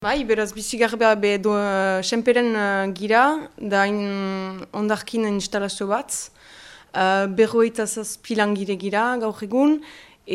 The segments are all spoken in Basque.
Bai, beraz, bizigarbea be do, uh, senperen uh, gira, da in ondarkin instalazio bat. Uh, berroita zazpilan gire gira, gaur egun,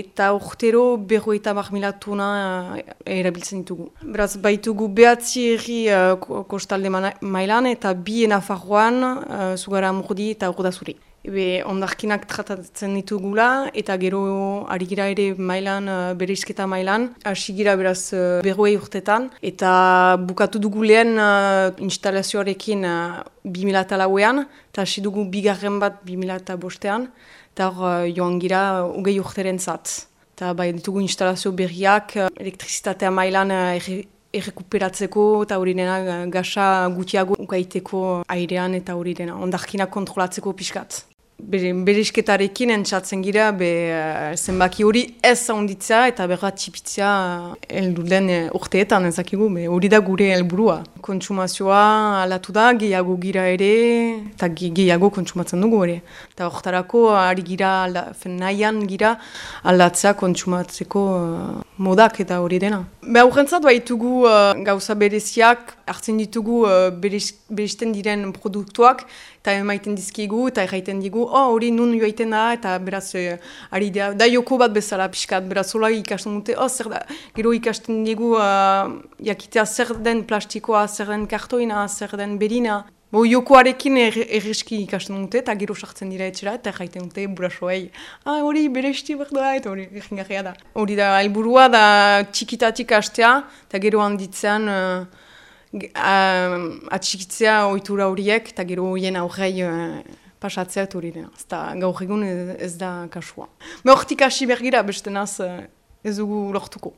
eta urtero berroita bar milatuna uh, erabiltzen ditugu. Beraz, baitugu behatzi erri uh, kostalde mailan eta bi enafarroan uh, zugara murdi eta urdazuri. Ebe, ondarkinak tratatzen ditugula eta gero ari gira ere mailan, uh, bere izketa mailan, hasi gira beraz uh, berroei urtetan eta bukatu dugu lehen uh, instalazioarekin uh, 2000 lauean eta hasi dugu bigarren bat 2000 bostean eta hor uh, joan gira ugei urteren zat. Eta bai ditugu instalazio berriak, elektrizitatea mailan uh, errekuperatzeko eta hori dena gasa gutiago ukaiteko airean eta hori dena ondarkinak kontrolatzeko pixkat berisketarekin entzatzen gira be, uh, zenbaki hori ez zaunditza eta berra txipitzea heldu den uh, urteetan ezakigu, hori da gure helburua. Kontsumazioa alatu da, gehiago gira ere, eta gehiago kontsumatzen dugu ere. Eta horretarako ari gira, nahian gira aldatzea kontsumatzeko modak eta hori dena. Be aurrentzat baitugu uh, gauza bereziak, hartzen ditugu uh, beristen diren produktuak, eta emaiten dizkigu, eta erraiten digu, oh, hori nun joaiten da, eta beraz, uh, ari da, da joko bat bezala pixkat, beraz, hola ikasten dute, oh, zer da, gero ikasten digu, uh, jakitea zer den plastikoa, zer den kartoina, zer den berina, Bo, jokoarekin er, erreski ikasten dute, eta gero sartzen dira etxera, eta jaiten dute burasoei. Ah, hori bere esti behar da, eta hori egingarria da. Hori da, helburua da txikitatik hastea, eta gero handitzean uh, atxikitzea ohitura horiek, eta gero horien aurrei uh, pasatzea hori da. Ez gaur egun ez, da kasua. Me hortik hasi bergira, beste naz, uh, ez dugu lortuko.